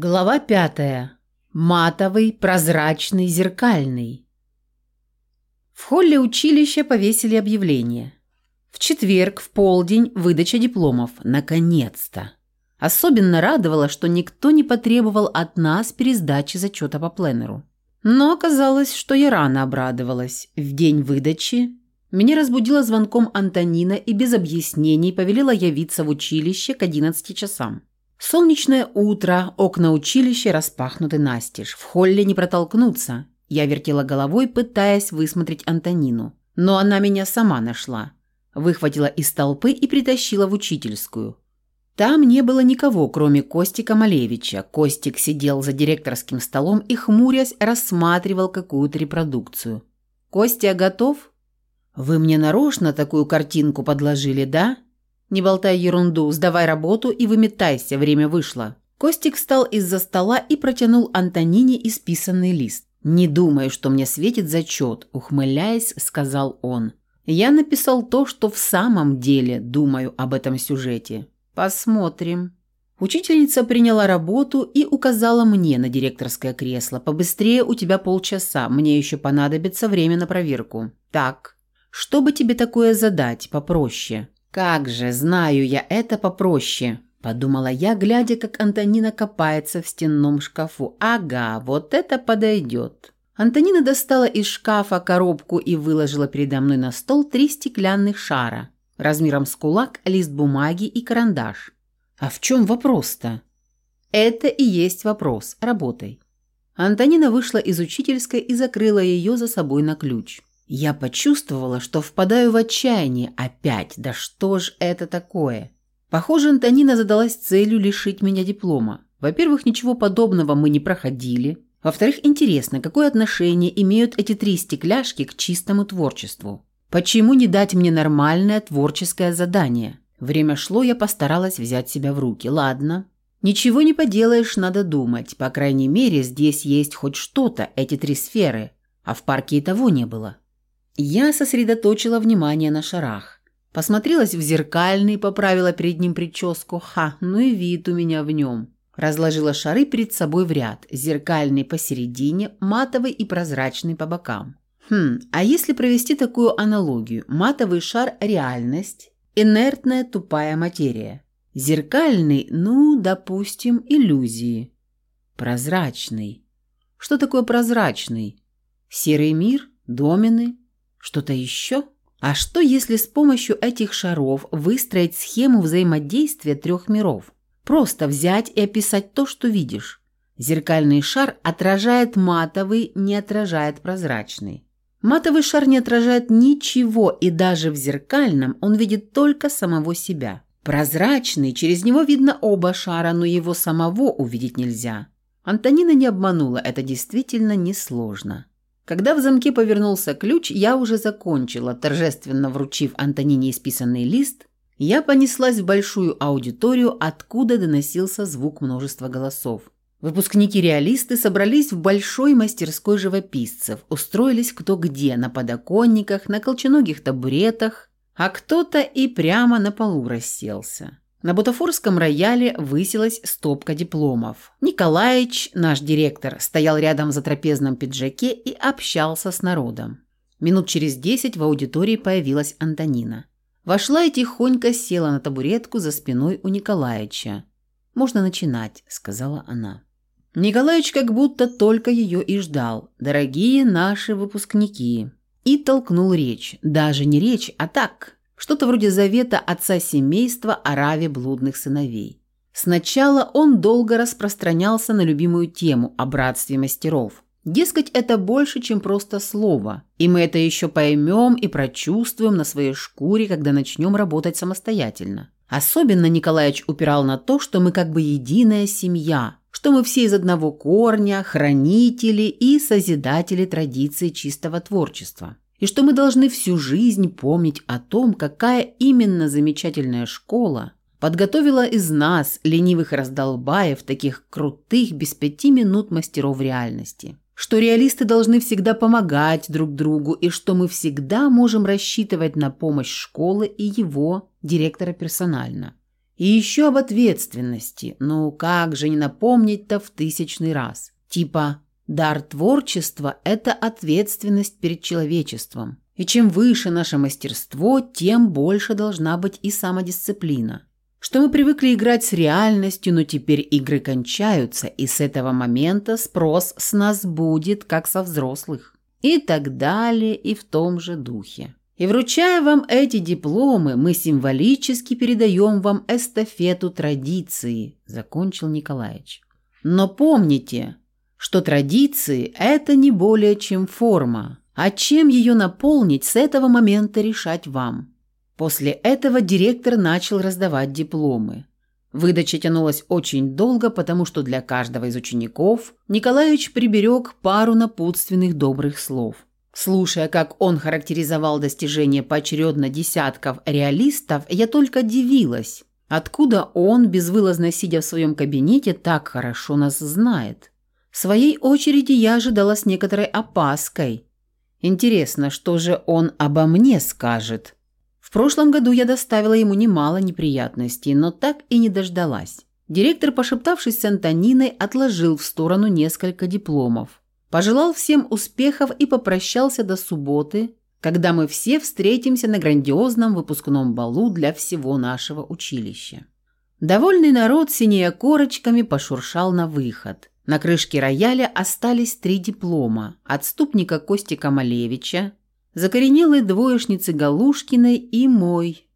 Глава пятая. Матовый, прозрачный, зеркальный. В холле училища повесили объявление. В четверг, в полдень, выдача дипломов. Наконец-то! Особенно радовало, что никто не потребовал от нас пересдачи зачета по пленеру. Но оказалось, что я рано обрадовалась. В день выдачи меня разбудила звонком Антонина и без объяснений повелела явиться в училище к 11 часам. Солнечное утро, окна училища распахнуты настежь. В холле не протолкнуться. Я вертела головой, пытаясь высмотреть Антонину. Но она меня сама нашла. Выхватила из толпы и притащила в учительскую. Там не было никого, кроме Костика Малевича. Костик сидел за директорским столом и, хмурясь, рассматривал какую-то репродукцию. «Костя готов?» «Вы мне нарочно такую картинку подложили, да?» «Не болтай ерунду, сдавай работу и выметайся, время вышло». Костик встал из-за стола и протянул Антонине исписанный лист. «Не думаю, что мне светит зачет», – ухмыляясь, сказал он. «Я написал то, что в самом деле думаю об этом сюжете. Посмотрим». Учительница приняла работу и указала мне на директорское кресло. «Побыстрее, у тебя полчаса, мне еще понадобится время на проверку». «Так, что бы тебе такое задать попроще?» «Как же, знаю я это попроще», – подумала я, глядя, как Антонина копается в стенном шкафу. «Ага, вот это подойдет». Антонина достала из шкафа коробку и выложила передо мной на стол три стеклянных шара, размером с кулак, лист бумаги и карандаш. «А в чем вопрос-то?» «Это и есть вопрос. Работай». Антонина вышла из учительской и закрыла ее за собой на ключ. Я почувствовала, что впадаю в отчаяние. Опять, да что ж это такое? Похоже, Антонина задалась целью лишить меня диплома. Во-первых, ничего подобного мы не проходили. Во-вторых, интересно, какое отношение имеют эти три стекляшки к чистому творчеству? Почему не дать мне нормальное творческое задание? Время шло, я постаралась взять себя в руки. Ладно. Ничего не поделаешь, надо думать. По крайней мере, здесь есть хоть что-то, эти три сферы. А в парке и того не было. Я сосредоточила внимание на шарах. Посмотрелась в зеркальный, поправила перед ним прическу. Ха, ну и вид у меня в нем. Разложила шары перед собой в ряд. Зеркальный посередине, матовый и прозрачный по бокам. Хм, а если провести такую аналогию? Матовый шар – реальность, инертная тупая материя. Зеркальный, ну, допустим, иллюзии. Прозрачный. Что такое прозрачный? Серый мир? Домены? Что-то еще? А что, если с помощью этих шаров выстроить схему взаимодействия трех миров? Просто взять и описать то, что видишь. Зеркальный шар отражает матовый, не отражает прозрачный. Матовый шар не отражает ничего, и даже в зеркальном он видит только самого себя. Прозрачный, через него видно оба шара, но его самого увидеть нельзя. Антонина не обманула, это действительно несложно. Когда в замке повернулся ключ, я уже закончила, торжественно вручив Антонине исписанный лист, я понеслась в большую аудиторию, откуда доносился звук множества голосов. Выпускники-реалисты собрались в большой мастерской живописцев, устроились кто где, на подоконниках, на колченогих табуретах, а кто-то и прямо на полу расселся. На бутафорском рояле высилась стопка дипломов. Николаич, наш директор, стоял рядом за трапезном пиджаке и общался с народом. Минут через десять в аудитории появилась Антонина. Вошла и тихонько села на табуретку за спиной у Николаича. «Можно начинать», — сказала она. Николаич как будто только ее и ждал. «Дорогие наши выпускники». И толкнул речь. Даже не речь, а так, что-то вроде завета отца семейства о раве блудных сыновей. Сначала он долго распространялся на любимую тему о братстве мастеров. Дескать, это больше, чем просто слово, и мы это еще поймем и прочувствуем на своей шкуре, когда начнем работать самостоятельно. Особенно Николаевич упирал на то, что мы как бы единая семья, что мы все из одного корня, хранители и созидатели традиции чистого творчества и что мы должны всю жизнь помнить о том, какая именно замечательная школа подготовила из нас, ленивых раздолбаев, таких крутых без пяти минут мастеров реальности. Что реалисты должны всегда помогать друг другу и что мы всегда можем рассчитывать на помощь школы и его, директора персонально. И еще об ответственности. Ну, как же не напомнить-то в тысячный раз. Типа, дар творчества – это ответственность перед человечеством. И чем выше наше мастерство, тем больше должна быть и самодисциплина. Что мы привыкли играть с реальностью, но теперь игры кончаются, и с этого момента спрос с нас будет, как со взрослых. И так далее, и в том же духе. И вручая вам эти дипломы, мы символически передаем вам эстафету традиции», – закончил Николаевич. «Но помните, что традиции – это не более чем форма, а чем ее наполнить с этого момента решать вам». После этого директор начал раздавать дипломы. Выдача тянулась очень долго, потому что для каждого из учеников Николаевич приберег пару напутственных добрых слов. Слушая, как он характеризовал достижения поочередно десятков реалистов, я только дивилась, откуда он, безвылазно сидя в своем кабинете, так хорошо нас знает. В своей очереди я ожидала с некоторой опаской. Интересно, что же он обо мне скажет? В прошлом году я доставила ему немало неприятностей, но так и не дождалась. Директор, пошептавшись с Антониной, отложил в сторону несколько дипломов пожелал всем успехов и попрощался до субботы, когда мы все встретимся на грандиозном выпускном балу для всего нашего училища. Довольный народ, синея корочками, пошуршал на выход. На крышке рояля остались три диплома – отступника Костика Малевича, закоренелой двоечницы Галушкиной и мой.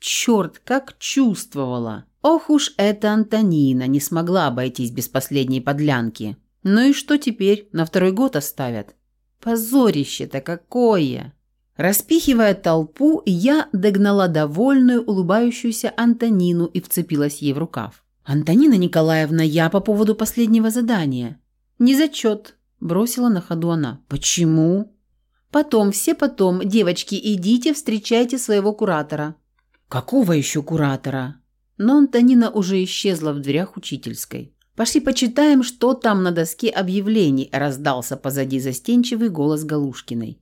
Черт, как чувствовала! Ох уж эта Антонина не смогла обойтись без последней подлянки – ну и что теперь? На второй год оставят? Позорище-то какое! Распихивая толпу, я догнала довольную, улыбающуюся Антонину и вцепилась ей в рукав. «Антонина Николаевна, я по поводу последнего задания». «Не зачет», – бросила на ходу она. «Почему?» «Потом, все потом. Девочки, идите, встречайте своего куратора». «Какого еще куратора?» Но Антонина уже исчезла в дверях учительской. «Пошли почитаем, что там на доске объявлений», – раздался позади застенчивый голос Галушкиной.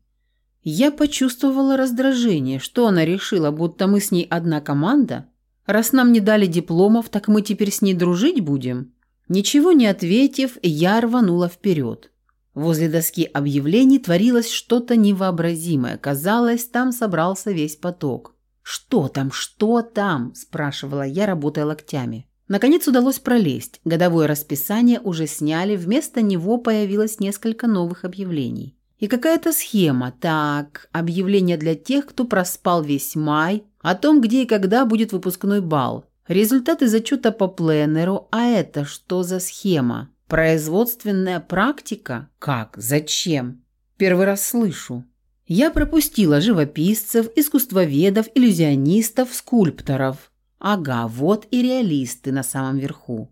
Я почувствовала раздражение, что она решила, будто мы с ней одна команда. Раз нам не дали дипломов, так мы теперь с ней дружить будем? Ничего не ответив, я рванула вперед. Возле доски объявлений творилось что-то невообразимое. Казалось, там собрался весь поток. «Что там? Что там?» – спрашивала я, работая локтями. Наконец удалось пролезть. Годовое расписание уже сняли, вместо него появилось несколько новых объявлений. И какая-то схема. Так, объявление для тех, кто проспал весь май, о том, где и когда будет выпускной бал. Результаты зачета по пленеру. А это что за схема? Производственная практика? Как? Зачем? Первый раз слышу. Я пропустила живописцев, искусствоведов, иллюзионистов, скульпторов. Ага, вот и реалисты на самом верху.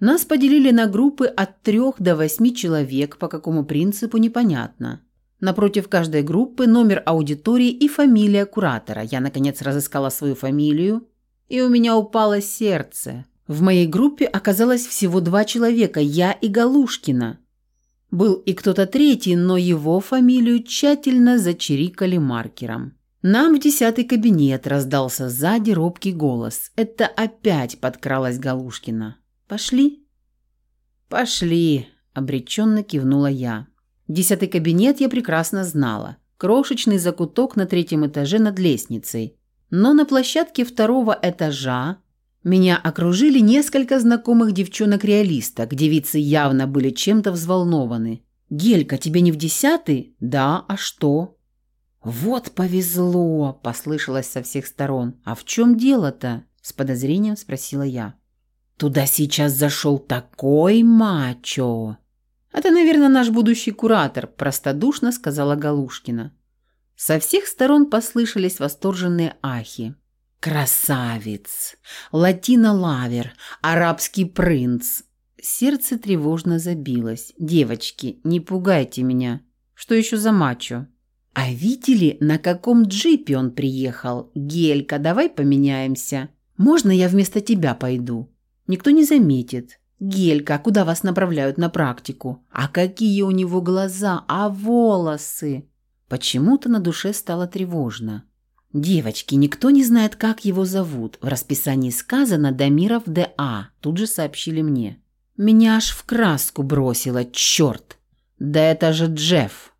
Нас поделили на группы от трех до восьми человек, по какому принципу непонятно. Напротив каждой группы номер аудитории и фамилия куратора. Я, наконец, разыскала свою фамилию, и у меня упало сердце. В моей группе оказалось всего два человека, я и Галушкина. Был и кто-то третий, но его фамилию тщательно зачирикали маркером. «Нам в десятый кабинет», – раздался сзади робкий голос. Это опять подкралась Галушкина. «Пошли?» «Пошли», – обреченно кивнула я. Десятый кабинет я прекрасно знала. Крошечный закуток на третьем этаже над лестницей. Но на площадке второго этажа меня окружили несколько знакомых девчонок-реалисток. Девицы явно были чем-то взволнованы. «Гелька, тебе не в десятый?» «Да, а что?» «Вот повезло!» – послышалось со всех сторон. «А в чем дело-то?» – с подозрением спросила я. «Туда сейчас зашел такой мачо!» «Это, наверное, наш будущий куратор», – простодушно сказала Галушкина. Со всех сторон послышались восторженные ахи. «Красавец! Латино-лавер! Арабский принц!» Сердце тревожно забилось. «Девочки, не пугайте меня. Что еще за мачо?» «А видели, на каком джипе он приехал? Гелька, давай поменяемся. Можно я вместо тебя пойду? Никто не заметит. Гелька, куда вас направляют на практику? А какие у него глаза, а волосы?» Почему-то на душе стало тревожно. «Девочки, никто не знает, как его зовут. В расписании сказано Дамиров Д.А. Тут же сообщили мне. Меня аж в краску бросило, черт! Да это же Джефф!»